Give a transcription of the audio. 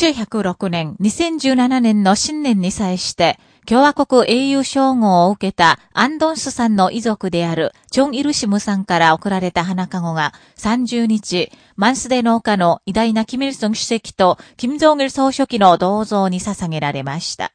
1906年、2017年の新年に際して、共和国英雄称号を受けたアンドンスさんの遺族であるチョン・イルシムさんから贈られた花籠が30日、マンスデ農家の偉大なキミルソン主席とキム・ジョン・ル総書記の銅像に捧げられました。